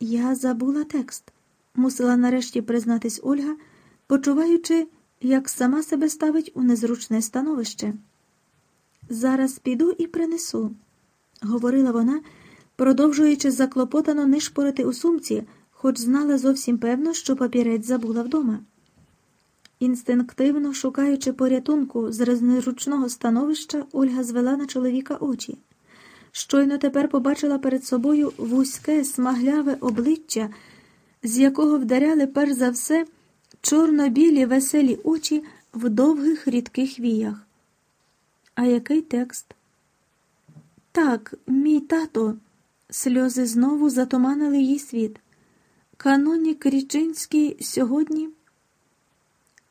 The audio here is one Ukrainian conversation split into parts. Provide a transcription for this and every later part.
Я забула текст, мусила нарешті признатись Ольга, почуваючи, як сама себе ставить у незручне становище. Зараз піду і принесу, говорила вона, продовжуючи заклопотано нишпорити у сумці, хоч знала зовсім певно, що папірець забула вдома. Інстинктивно шукаючи порятунку з незручного становища, Ольга звела на чоловіка очі. Щойно тепер побачила перед собою вузьке, смагляве обличчя, з якого вдаряли перш за все чорно-білі веселі очі в довгих рідких віях. А який текст? Так, мій тато. Сльози знову затуманили їй світ. Канонік Річинський сьогодні.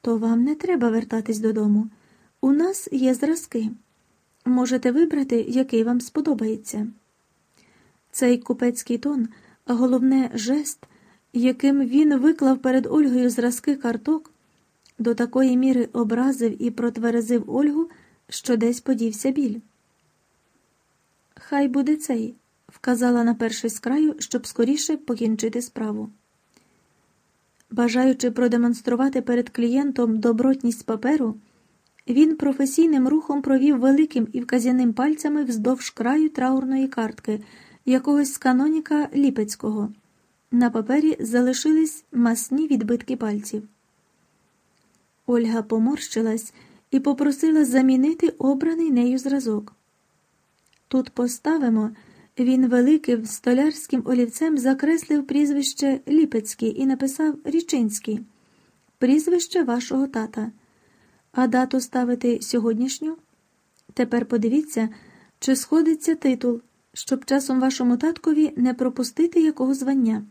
То вам не треба вертатись додому. У нас є зразки. Можете вибрати, який вам сподобається. Цей купецький тон, головне жест, яким він виклав перед Ольгою зразки карток, до такої міри образив і протверезив Ольгу, що десь подівся біль. Хай буде цей, вказала на перший з краю, щоб скоріше покінчити справу. Бажаючи продемонструвати перед клієнтом добротність паперу, він професійним рухом провів великим і вказяним пальцями вздовж краю траурної картки якогось з каноніка Ліпецького. На папері залишились масні відбитки пальців. Ольга поморщилась і попросила замінити обраний нею зразок. Тут поставимо. Він великим столярським олівцем закреслив прізвище Ліпецький і написав Річинський, прізвище вашого тата. А дату ставити сьогоднішню? Тепер подивіться, чи сходиться титул, щоб часом вашому таткові не пропустити якого звання.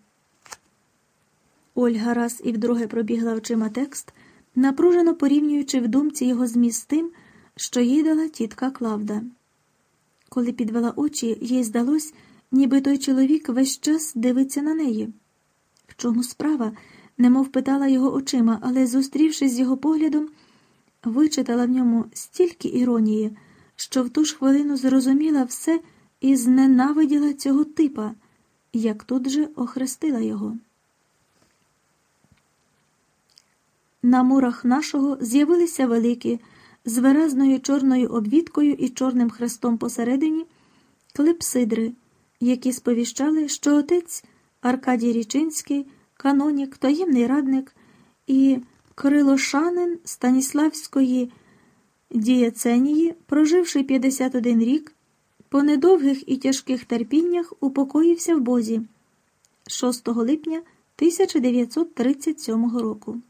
Ольга раз і вдруге пробігла очима текст, напружено порівнюючи в думці його зміст з тим, що їй дала тітка Клавда. Коли підвела очі, їй здалось, ніби той чоловік весь час дивиться на неї. В чому справа? немов питала його очима, але, зустрівшись з його поглядом, вичитала в ньому стільки іронії, що в ту ж хвилину зрозуміла все і зненавиділа цього типа, як тут же охрестила його. На мурах нашого з'явилися великі з виразною чорною обвідкою і чорним хрестом посередині клепсидри, які сповіщали, що отець Аркадій Річинський, канонік, таємний радник і крилошанин Станіславської дієценії, проживши 51 рік, по недовгих і тяжких терпіннях упокоївся в Бозі 6 липня 1937 року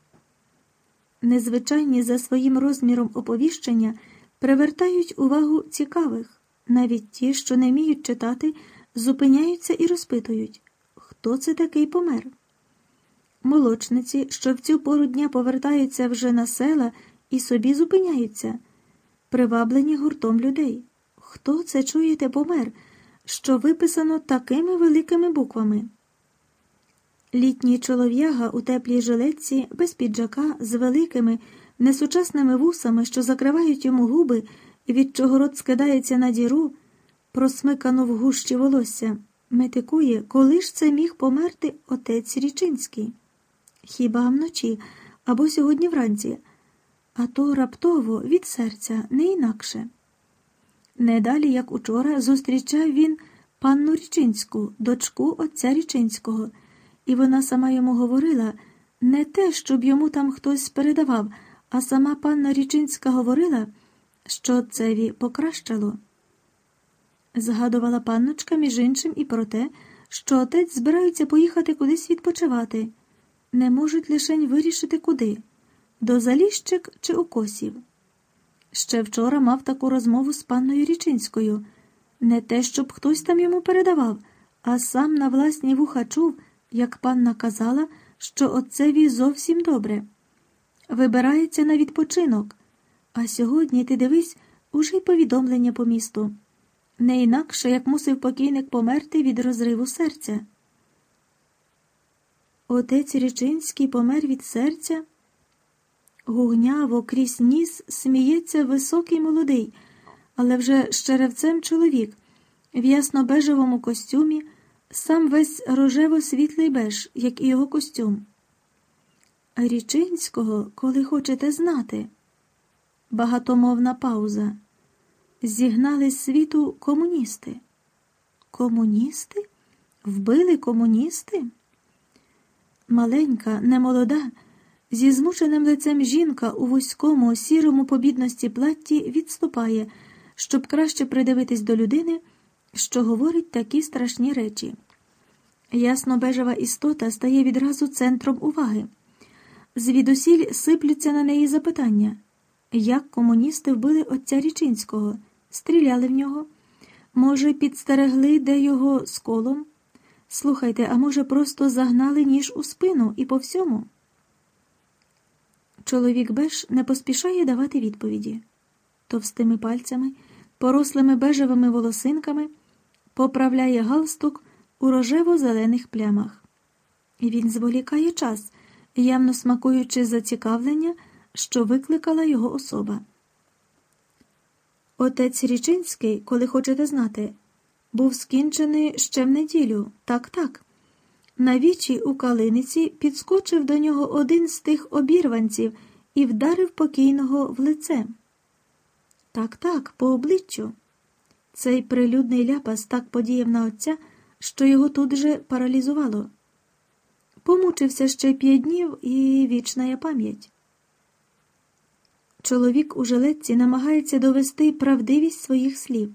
незвичайні за своїм розміром оповіщення привертають увагу цікавих, навіть ті, що не вміють читати, зупиняються і розпитують, хто це такий помер. Молочниці, що в цю пору дня повертаються вже на села і собі зупиняються, приваблені гуртом людей. Хто це чуєте помер, що виписано такими великими буквами? Літній чолов'яга у теплій жилетці, без піджака, з великими, несучасними вусами, що закривають йому губи, від чого рот скидається на діру, просмикано в гущі волосся, метикує, коли ж це міг померти отець Річинський? Хіба вночі або сьогодні вранці, а то раптово від серця не інакше. Не далі, як учора, зустрічав він панну Річинську, дочку отця Річинського і вона сама йому говорила не те, щоб йому там хтось передавав, а сама панна Річинська говорила, що цеві покращало. Згадувала панночка, між іншим, і про те, що отець збирається поїхати кудись відпочивати, не можуть лишень вирішити куди до Заліщик чи у Косів. Ще вчора мав таку розмову з панною Річинською, не те, щоб хтось там йому передавав, а сам на власні вуха чув як панна казала, що отцеві зовсім добре. Вибирається на відпочинок, а сьогодні ти дивись уже й повідомлення по місту. Не інакше, як мусив покійник померти від розриву серця. Отець Річинський помер від серця. Гугняво крізь ніс сміється високий молодий, але вже з черевцем чоловік в ясно-бежевому костюмі сам весь рожево світлий беж, як і його костюм. Річинського, коли хочете знати. Багатомовна пауза. Зігнали світу комуністи. Комуністи? Вбили комуністи? Маленька, немолода, зі змученим лицем жінка у вузькому, сірому побідності платті відступає, щоб краще придивитись до людини, що говорить такі страшні речі. Ясно бежева істота стає відразу центром уваги. Звідусіль сиплються на неї запитання, як комуністи вбили отця Річинського, стріляли в нього, може, підстерегли, де його з колом? Слухайте, а може, просто загнали ніж у спину і по всьому? Чоловік Беш не поспішає давати відповіді. Товстими пальцями, порослими бежевими волосинками, поправляє галстук у рожево-зелених плямах. Він зволікає час, явно смакуючи зацікавлення, що викликала його особа. Отець Річинський, коли хочете знати, був скінчений ще в неділю, так так. На вічі у калиниці підскочив до нього один з тих обірванців і вдарив покійного в лице. Так, так, по обличчю. Цей прилюдний ляпас так подіяв на отця, що його тут же паралізувало. Помучився ще п'ять днів і вічна пам'ять. Чоловік у жилетці намагається довести правдивість своїх слів.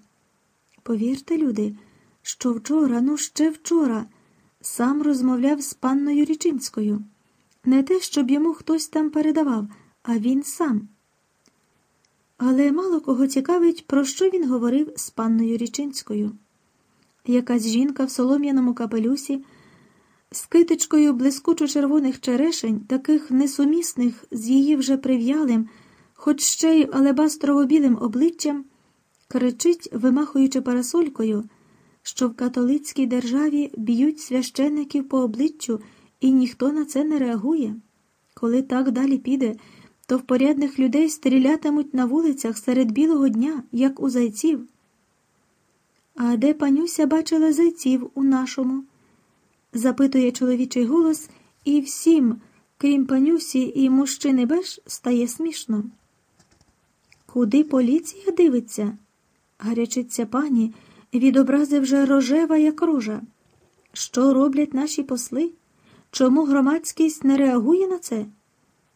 Повірте, люди, що вчора, ну ще вчора, сам розмовляв з панною Річинською. Не те, щоб йому хтось там передавав, а він сам. Але мало кого цікавить, про що він говорив з панною Річинською. Якась жінка в солом'яному капелюсі, з китичкою блискучо червоних черешень, таких несумісних з її вже прив'ялим, хоч ще й алебастрово білим обличчям, кричить, вимахуючи парасолькою, що в католицькій державі б'ють священників по обличчю, і ніхто на це не реагує. Коли так далі піде, то в порядних людей стрілятимуть на вулицях серед білого дня, як у зайців. А де панюся бачила зайців у нашому? запитує чоловічий голос, і всім, крім панюсі і мужчини Беш, стає смішно. Куди поліція дивиться? Гарячиться пані, відобрази вже рожева, як рожа. Що роблять наші посли? Чому громадськість не реагує на це?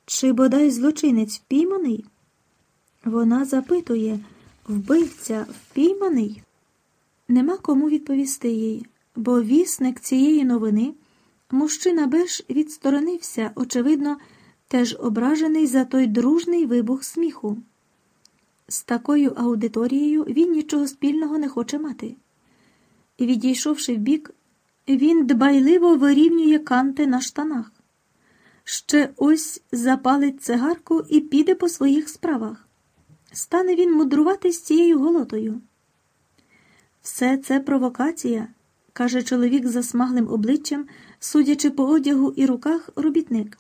Чи бодай злочинець впійманий? Вона запитує вбивця впійманий? Нема кому відповісти їй, бо вісник цієї новини, мужчина Беш відсторонився, очевидно, теж ображений за той дружний вибух сміху. З такою аудиторією він нічого спільного не хоче мати. Відійшовши вбік, він дбайливо вирівнює канти на штанах. Ще ось запалить цигарку і піде по своїх справах. Стане він мудрувати з цією голотою. Все це провокація, каже чоловік за смаглим обличчям, судячи по одягу і руках робітник.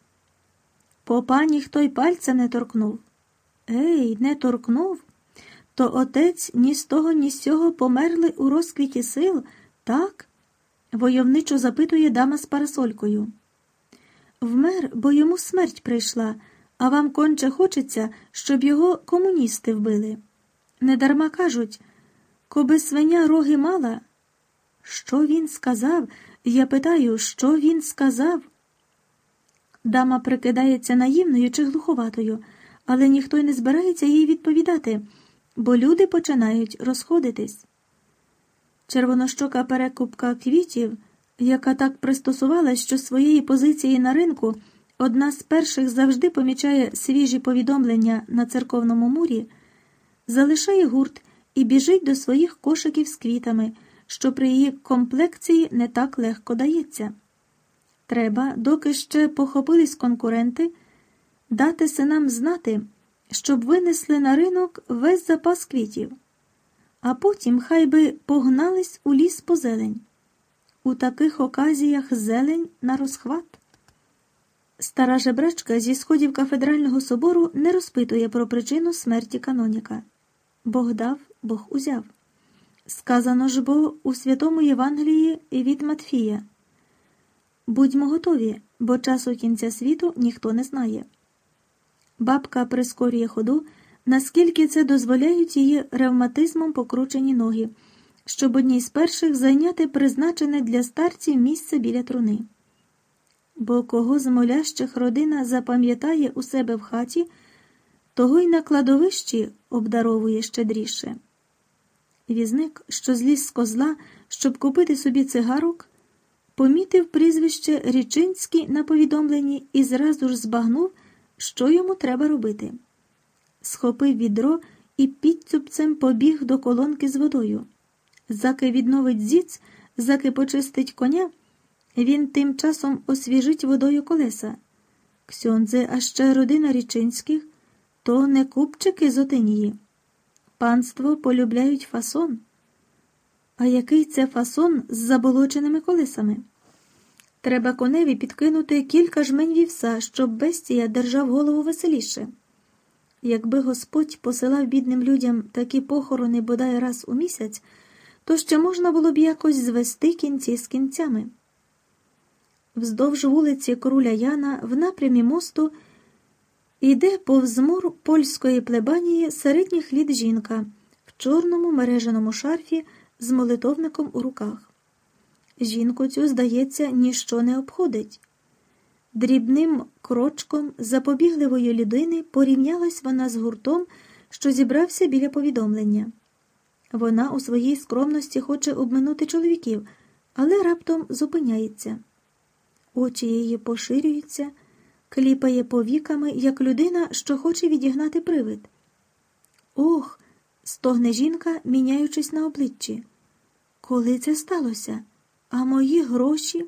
По пані хто й пальця не торкнув. Ей, не торкнув? То отець ні з того, ні з цього померли у розквіті сил, так? войовничо запитує дама з парасолькою. Вмер, бо йому смерть прийшла, а вам конче хочеться, щоб його комуністи вбили. Недарма кажуть, коби свиня роги мала. Що він сказав? Я питаю, що він сказав? Дама прикидається наївною чи глуховатою, але ніхто й не збирається їй відповідати, бо люди починають розходитись. Червонощока перекупка квітів яка так пристосувалась, що своєї позиції на ринку одна з перших завжди помічає свіжі повідомлення на церковному мурі, залишає гурт і біжить до своїх кошиків з квітами, що при її комплекції не так легко дається. Треба, доки ще похопились конкуренти, дати синам знати, щоб винесли на ринок весь запас квітів, а потім хай би погнались у ліс по зелень. У таких оказіях зелень на розхват. Стара жебрачка зі сходів кафедрального собору не розпитує про причину смерті каноніка. Бог дав, Бог узяв. Сказано ж бо у святому Євангелії від Матфія. Будьмо готові, бо часу кінця світу ніхто не знає. Бабка прискорює ходу, наскільки це дозволяють її ревматизмом покручені ноги, щоб одній з перших зайняти призначене для старців місце біля труни. Бо кого з молящих родина запам'ятає у себе в хаті, того й на кладовищі обдаровує щедріше. Візник, що зліз з козла, щоб купити собі цигарок, помітив прізвище Річинський на повідомленні і зразу ж збагнув, що йому треба робити. Схопив відро і підцюбцем побіг до колонки з водою. Заки відновить зіц, заки почистить коня, він тим часом освіжить водою колеса. Ксьондзе, а ще родина Річинських то не купчики з Отинії. Панство полюбляють фасон. А який це фасон з заболоченими колесами? Треба коневі підкинути кілька жмень вівса, щоб бестія держав голову веселіше. Якби Господь посилав бідним людям такі похорони бодай раз у місяць, то ще можна було б якось звести кінці з кінцями. Вздовж вулиці Круля Яна в напрямі мосту йде повз мур польської плебанії середніх літ жінка в чорному мереженому шарфі з молитовником у руках. Жінку цю, здається, ніщо не обходить. Дрібним крочком запобігливої людини порівнялась вона з гуртом, що зібрався біля повідомлення. Вона у своїй скромності хоче обминути чоловіків, але раптом зупиняється. Очі її поширюються, кліпає повіками, як людина, що хоче відігнати привид. Ох, стогне жінка, міняючись на обличчі. Коли це сталося? А мої гроші?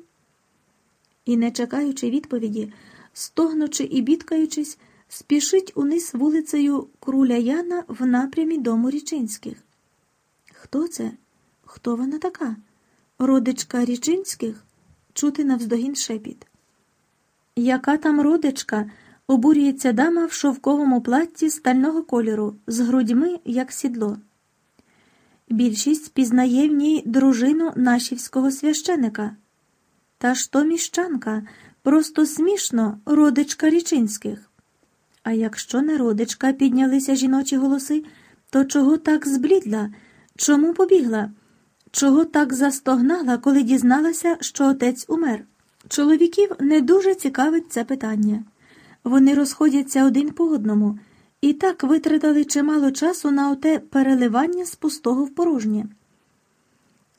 І, не чекаючи відповіді, стогнучи і бідкаючись, спішить униз вулицею Круля Яна в напрямі дому Річинських. Хто це? Хто вона така? Родичка Річинських? Чути навздогін шепіт. Яка там родичка? обурюється дама в шовковому платті стального кольору, з грудьми, як сідло. Більшість пізнає в ній дружину нашівського священика. Та ж то міщанка, просто смішно, родичка річинських. А якщо не родичка, піднялися жіночі голоси, то чого так зблідла? Чому побігла? Чого так застогнала, коли дізналася, що отець умер? Чоловіків не дуже цікавить це питання. Вони розходяться один по одному і так витратили чимало часу на оте переливання з пустого в порожнє.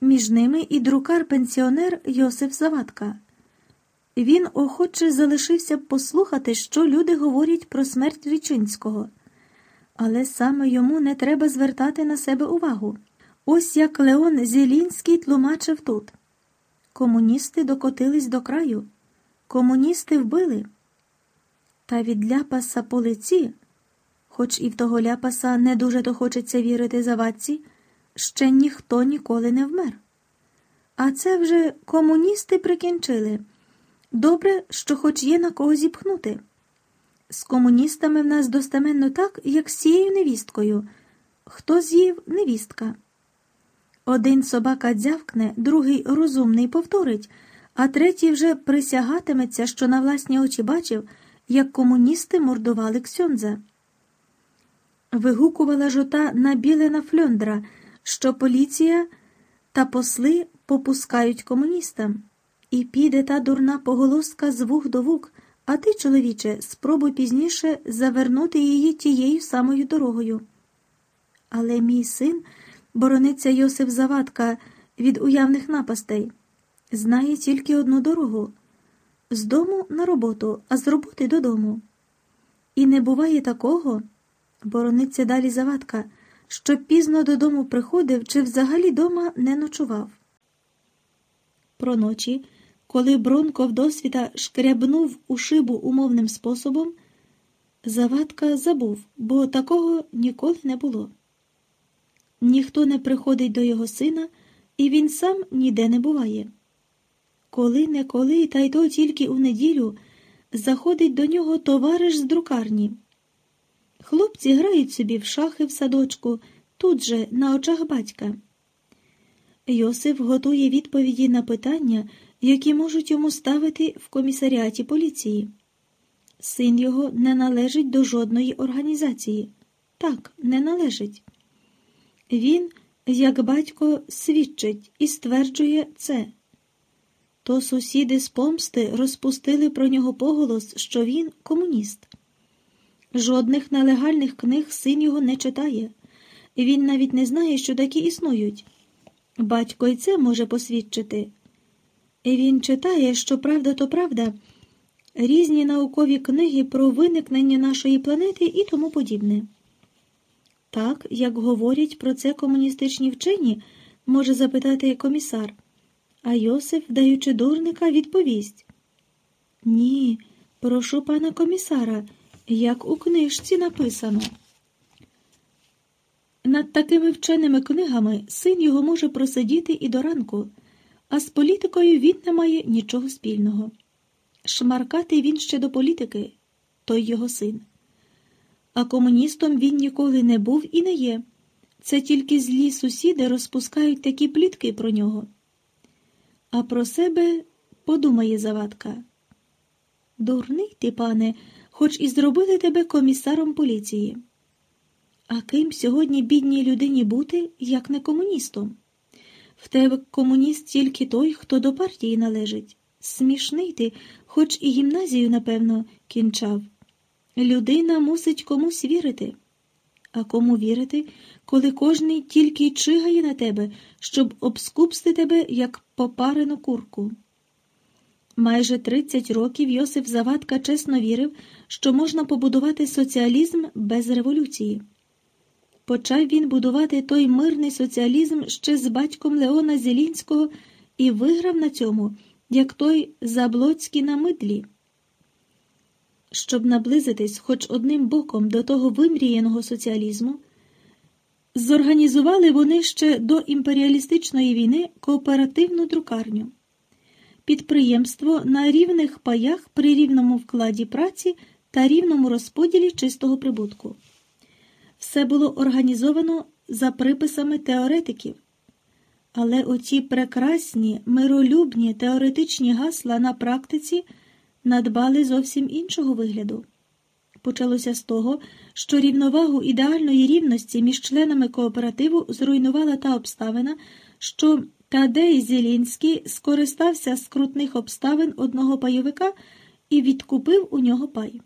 Між ними і друкар-пенсіонер Йосиф Завадка. Він охоче залишився послухати, що люди говорять про смерть Річинського, але саме йому не треба звертати на себе увагу. Ось як Леон Зілінський тлумачив тут. Комуністи докотились до краю, комуністи вбили. Та від ляпаса по лиці, хоч і в того ляпаса не дуже то хочеться вірити завадці, ще ніхто ніколи не вмер. А це вже комуністи прикінчили. Добре, що хоч є на кого зіпхнути. З комуністами в нас достеменно так, як з цією невісткою. Хто з'їв невістка? Один собака дзявкне, другий розумний повторить, а третій вже присягатиметься, що на власні очі бачив, як комуністи мордували Ксьондза. Вигукувала жота набілена фльондра, що поліція та посли попускають комуністам. І піде та дурна поголоска з вух до вук, а ти, чоловіче, спробуй пізніше завернути її тією самою дорогою. Але мій син борониться Йосиф Завадка від уявних напастей, знає тільки одну дорогу з дому на роботу, а з роботи додому. І не буває такого, борониться далі Завадка, що пізно додому приходив чи взагалі дома не ночував. Про ночі, коли Бронко вдосвіта шкрябнув у шибу умовним способом, Завадка забув, бо такого ніколи не було. Ніхто не приходить до його сина, і він сам ніде не буває. Коли не коли, та й то тільки у неділю заходить до нього товариш з друкарні. Хлопці грають собі в шахи в садочку, тут же, на очах батька. Йосиф готує відповіді на питання, які можуть йому ставити в комісаріаті поліції. Син його не належить до жодної організації. Так, не належить. Він, як батько, свідчить і стверджує це. То сусіди з помсти розпустили про нього поголос, що він комуніст. Жодних нелегальних книг син його не читає. Він навіть не знає, що такі існують. Батько й це може посвідчити. Він читає, що правда то правда, різні наукові книги про виникнення нашої планети і тому подібне. Так, як говорять про це комуністичні вчені, може запитати комісар. А Йосиф, даючи дурника, відповість Ні, прошу пана комісара, як у книжці написано. Над такими вченими книгами син його може просидіти і до ранку, а з політикою він не має нічого спільного. Шмаркати він ще до політики, той його син. А комуністом він ніколи не був і не є. Це тільки злі сусіди розпускають такі плітки про нього. А про себе подумає завадка. Дурний ти, пане, хоч і зробили тебе комісаром поліції. А ким сьогодні бідній людині бути, як не комуністом? В тебе комуніст тільки той, хто до партії належить. Смішний ти, хоч і гімназію, напевно, кінчав. Людина мусить комусь вірити. А кому вірити, коли кожний тільки чигає на тебе, щоб обскупсти тебе, як попарену курку? Майже 30 років Йосиф Завадка чесно вірив, що можна побудувати соціалізм без революції. Почав він будувати той мирний соціалізм ще з батьком Леона Зелінського і виграв на цьому, як той Заблоцький на мидлі. Щоб наблизитись хоч одним боком до того вимріяного соціалізму, зорганізували вони ще до імперіалістичної війни кооперативну друкарню, підприємство на рівних паях при рівному вкладі праці та рівному розподілі чистого прибутку. Все було організовано за приписами теоретиків. Але оті прекрасні, миролюбні теоретичні гасла на практиці надбали зовсім іншого вигляду. Почалося з того, що рівновагу ідеальної рівності між членами кооперативу зруйнувала та обставина, що Тадей Зелінський скористався з крутних обставин одного пайовика і відкупив у нього пай.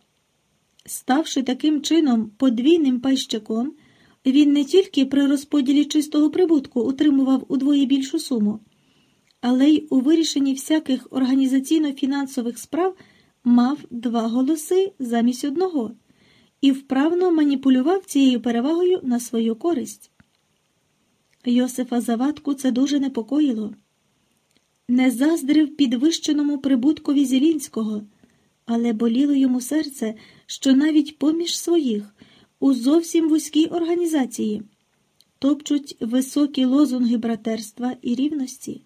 Ставши таким чином подвійним пайщиком, він не тільки при розподілі чистого прибутку утримував удвоє більшу суму, але й у вирішенні всяких організаційно-фінансових справ мав два голоси замість одного і вправно маніпулював цією перевагою на свою користь. Йосифа Завадку це дуже непокоїло. Не заздрив підвищеному прибуткові Зілінського, але боліло йому серце, що навіть поміж своїх у зовсім вузькій організації топчуть високі лозунги братерства і рівності.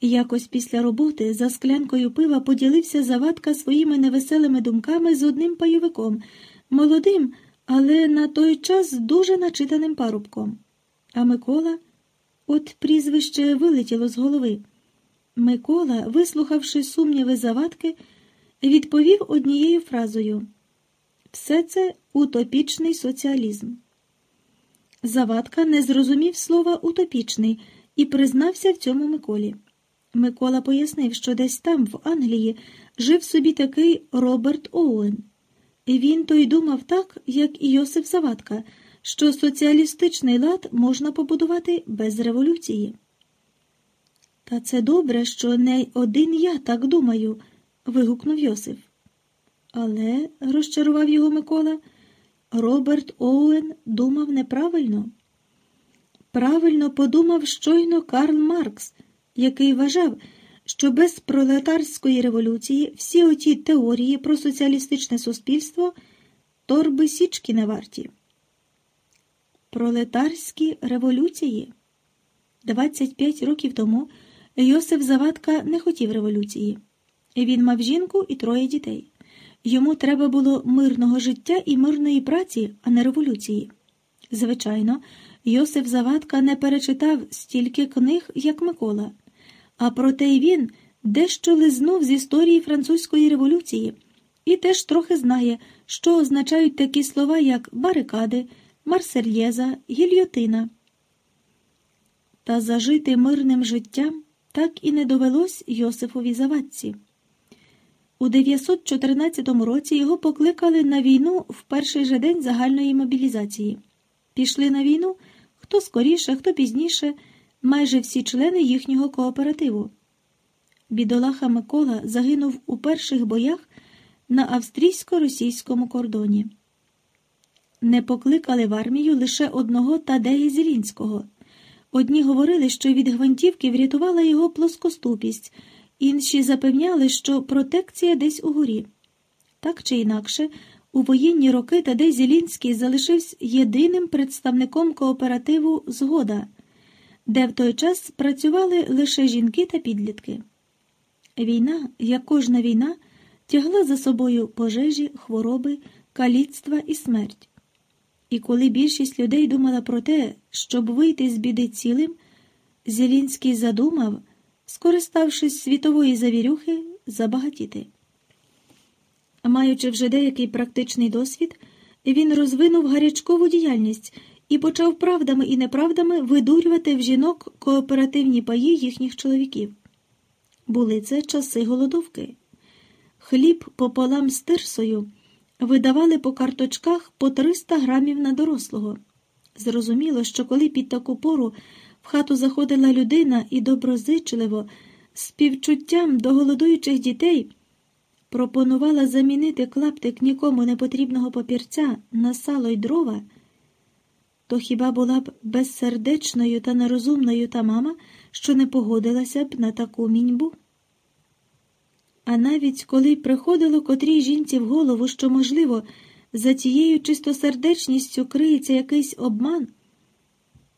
Якось після роботи за склянкою пива поділився завадка своїми невеселими думками з одним пайовиком, молодим, але на той час дуже начитаним парубком. А Микола, от прізвище вилетіло з голови. Микола, вислухавши сумніви завадки, відповів однією фразою все це утопічний соціалізм. Завадка не зрозумів слова утопічний і признався в цьому Миколі. Микола пояснив, що десь там, в Англії, жив собі такий Роберт Оуен. Він то й думав так, як і Йосиф Завадка, що соціалістичний лад можна побудувати без революції. Та це добре, що не один я так думаю, вигукнув Йосиф. Але, розчарував його Микола, Роберт Оуен думав неправильно. Правильно подумав щойно Карл Маркс, який вважав, що без пролетарської революції всі оті теорії про соціалістичне суспільство торби січки не варті. Пролетарські революції. 25 років тому Йосиф Завадка не хотів революції. Він мав жінку і троє дітей. Йому треба було мирного життя і мирної праці, а не революції. Звичайно, Йосиф Завадка не перечитав стільки книг, як Микола, а проте й він дещо лизнув з історії французької революції і теж трохи знає, що означають такі слова, як барикади, марсельєза, гільйотина. Та зажити мирним життям так і не довелось Йосифові Завадці. У 914 році його покликали на війну в перший же день загальної мобілізації. Пішли на війну хто скоріше, хто пізніше, майже всі члени їхнього кооперативу. Бідолаха Микола загинув у перших боях на австрійсько-російському кордоні. Не покликали в армію лише одного Тадея Зілінського. Одні говорили, що від гвинтівки врятувала його плоскоступість, інші запевняли, що протекція десь угорі. Так чи інакше, у воєнні роки Тадей Зілінський залишився єдиним представником кооперативу Згода, де в той час працювали лише жінки та підлітки. Війна, як кожна війна, тягла за собою пожежі, хвороби, каліцтва і смерть. І коли більшість людей думала про те, щоб вийти з біди цілим, Зелінський задумав, скориставшись світової завірюхи, забагатіти. Маючи вже деякий практичний досвід, він розвинув гарячкову діяльність і почав правдами і неправдами видурювати в жінок кооперативні паї їхніх чоловіків. Були це часи голодовки. Хліб пополам з тирсою видавали по карточках по 300 грамів на дорослого. Зрозуміло, що коли під таку пору в хату заходила людина і доброзичливо, з співчуттям до голодуючих дітей, пропонувала замінити клаптик нікому непотрібного папірця на сало й дрова, то хіба була б безсердечною та нерозумною та мама, що не погодилася б на таку міньбу? А навіть коли приходило котрій жінці в голову, що, можливо, за тією чистосердечністю криється якийсь обман,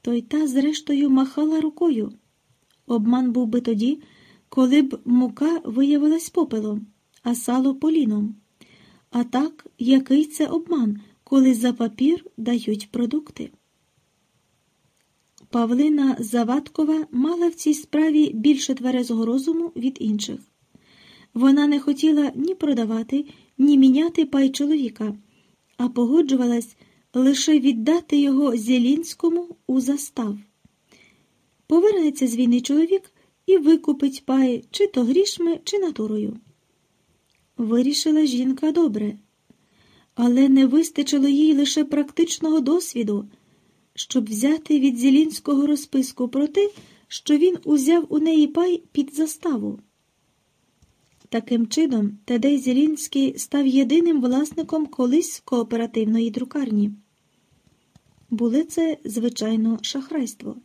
то й та, зрештою, махала рукою. Обман був би тоді, коли б мука виявилась попелом, а сало поліном. А так, який це обман, коли за папір дають продукти? Павлина Заваткова мала в цій справі більше тверезого розуму від інших. Вона не хотіла ні продавати, ні міняти пай чоловіка, а погоджувалась лише віддати його Зелінському у застав. Повернеться з війни чоловік і викупить пай чи то грішми, чи натурою. Вирішила жінка добре, але не вистачило їй лише практичного досвіду, щоб взяти від Зелінського розписку про те, що він узяв у неї пай під заставу. Таким чином, Тадей Зелінський став єдиним власником колись кооперативної друкарні. Були це, звичайно, шахрайство,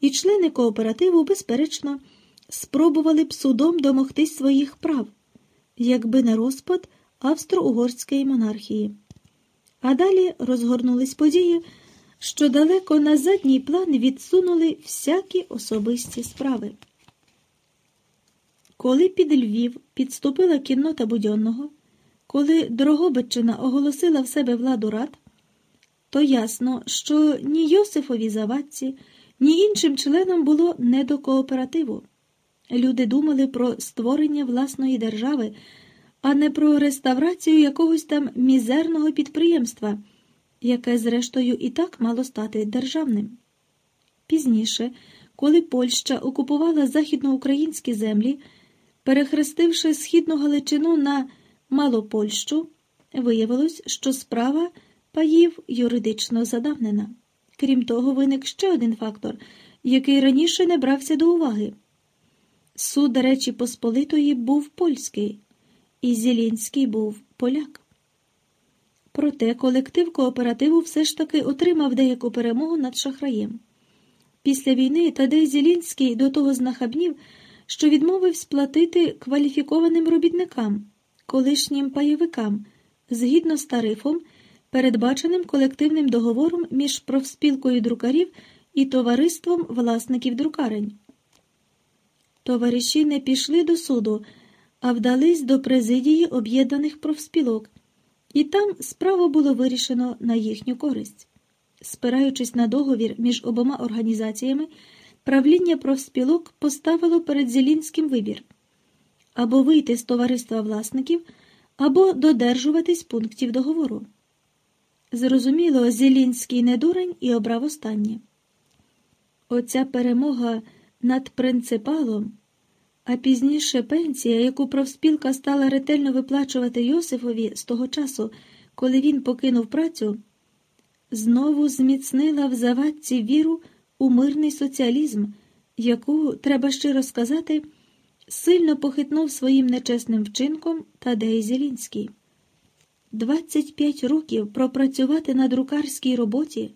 і члени кооперативу, безперечно, спробували б судом домогтись своїх прав, якби не розпад австро-угорської монархії. А далі розгорнулись події, що далеко на задній план відсунули всякі особисті справи. Коли під Львів підступила кіннота Будьонного, коли Дрогобиччина оголосила в себе владу рад, то ясно, що ні Йосифові Завадці, ні іншим членам було не до кооперативу. Люди думали про створення власної держави, а не про реставрацію якогось там мізерного підприємства, яке, зрештою, і так мало стати державним. Пізніше, коли Польща окупувала західноукраїнські землі, Перехрестивши східну Галичину на Малопольщу, виявилось, що справа паїв юридично задавнена. Крім того, виник ще один фактор, який раніше не брався до уваги. Суд Речі Посполитої був польський, і Зілінський був поляк. Проте колектив кооперативу все ж таки отримав деяку перемогу над шахраєм. Після війни Тадей Зілінський до того знахабнів що відмовив сплатити кваліфікованим робітникам, колишнім пайовикам, згідно з тарифом, передбаченим колективним договором між профспілкою друкарів і товариством власників друкарень. Товариші не пішли до суду, а вдались до президії об'єднаних профспілок, і там справу було вирішено на їхню користь. Спираючись на договір між обома організаціями, правління профспілок поставило перед Зелінським вибір або вийти з товариства власників, або додержуватись пунктів договору. Зрозуміло, Зелінський не дурень і обрав останнє. Оця перемога над принципалом, а пізніше пенсія, яку профспілка стала ретельно виплачувати Йосифові з того часу, коли він покинув працю, знову зміцнила в завадці віру у мирний соціалізм, яку, треба щиро сказати, сильно похитнув своїм нечесним вчинком Тадей Зелінський. 25 років пропрацювати на друкарській роботі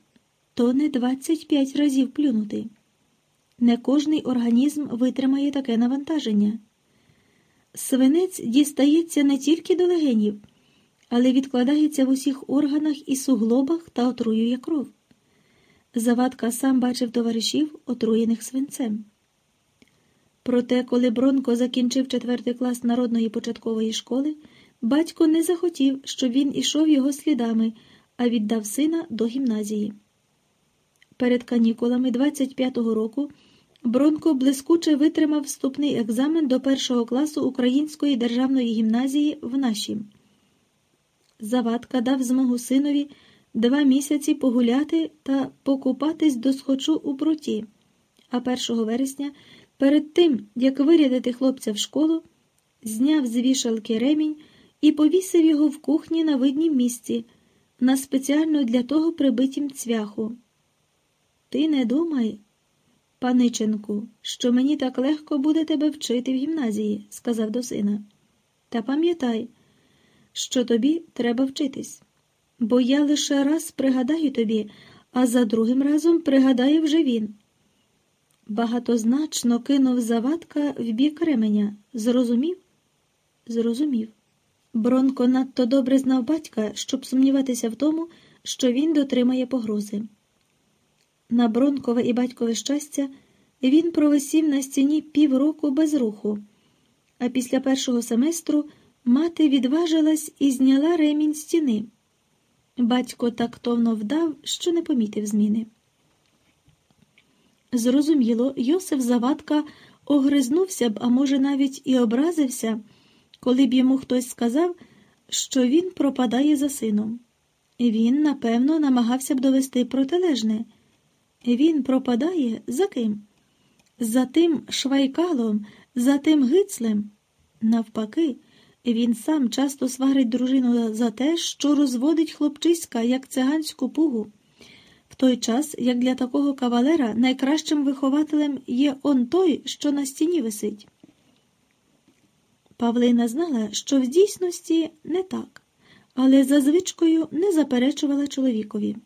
то не 25 разів плюнути. Не кожний організм витримає таке навантаження. Свинець дістається не тільки до легенів, але відкладається в усіх органах і суглобах та отруює кров. Завадка сам бачив товаришів, отруєних свинцем. Проте, коли Бронко закінчив четвертий клас народної початкової школи, батько не захотів, щоб він ішов його слідами, а віддав сина до гімназії. Перед канікулами 25-го року Бронко блискуче витримав вступний екзамен до першого класу Української державної гімназії в нашім. Завадка дав змогу синові два місяці погуляти та покупатись до схочу у пруті, а 1 вересня, перед тим, як вирядити хлопця в школу, зняв з вішалки ремінь і повісив його в кухні на виднім місці, на спеціально для того прибитім цвяху. Ти не думай, паниченку, що мені так легко буде тебе вчити в гімназії, сказав до сина. Та пам'ятай, що тобі треба вчитись, бо я лише раз пригадаю тобі, а за другим разом пригадає вже він. Багатозначно кинув завадка в бік ременя. Зрозумів? Зрозумів. Бронко надто добре знав батька, щоб сумніватися в тому, що він дотримає погрози. На Бронкове і батькове щастя він провисів на стіні півроку без руху, а після першого семестру мати відважилась і зняла ремінь стіни. Батько тактовно вдав, що не помітив зміни. Зрозуміло, Йосиф Завадка огризнувся б, а може, навіть і образився, коли б йому хтось сказав, що він пропадає за сином. Він, напевно, намагався б довести протилежне. Він пропадає за ким? За тим швайкалом, за тим гицлем. Навпаки, він сам часто сварить дружину за те, що розводить хлопчиська, як циганську пугу. В той час, як для такого кавалера, найкращим вихователем є он той, що на стіні висить. Павлина знала, що в дійсності не так, але за звичкою не заперечувала чоловікові.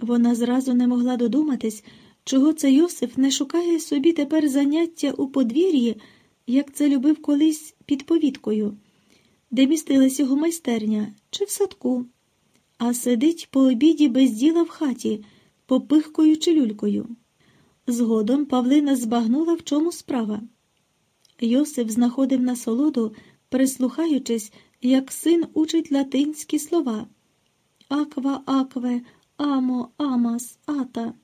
Вона зразу не могла додуматись, чого це Йосиф не шукає собі тепер заняття у подвір'ї, як це любив колись під повіткою, де містилась його майстерня, чи в садку, а сидить по обіді без діла в хаті, попихкою люлькою. Згодом Павлина збагнула, в чому справа. Йосиф знаходив насолоду, прислухаючись, як син учить латинські слова Аква, акве, Амо, Амас, Ата.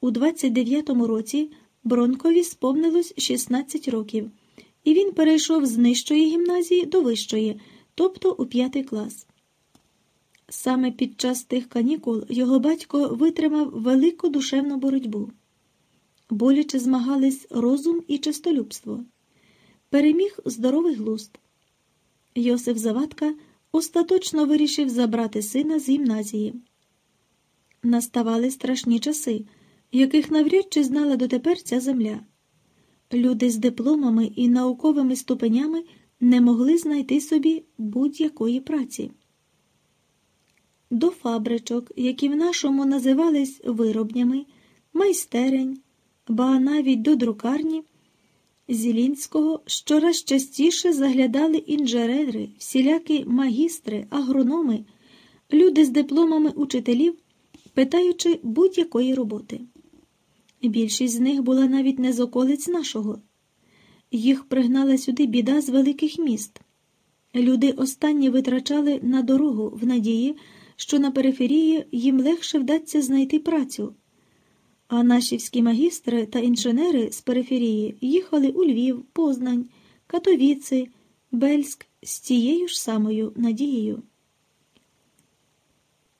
У 29-му році Бронкові сповнилось 16 років, і він перейшов з нижчої гімназії до вищої, тобто у п'ятий клас. Саме під час тих канікул його батько витримав велику душевну боротьбу. Боляче змагались розум і чистолюбство. Переміг здоровий глузд. Йосиф Завадка – остаточно вирішив забрати сина з гімназії. Наставали страшні часи, яких навряд чи знала дотепер ця земля. Люди з дипломами і науковими ступенями не могли знайти собі будь-якої праці. До фабричок, які в нашому називались виробнями, майстерень, ба навіть до друкарні. Зілінського щораз частіше заглядали інженери, всілякі магістри, агрономи, люди з дипломами учителів, питаючи будь-якої роботи. Більшість з них була навіть не з околиць нашого. Їх пригнала сюди біда з великих міст. Люди останні витрачали на дорогу в надії, що на периферії їм легше вдасться знайти працю. А нашівські магістри та інженери з периферії їхали у Львів, Познань, Катовіци, Бельськ з тією ж самою надією.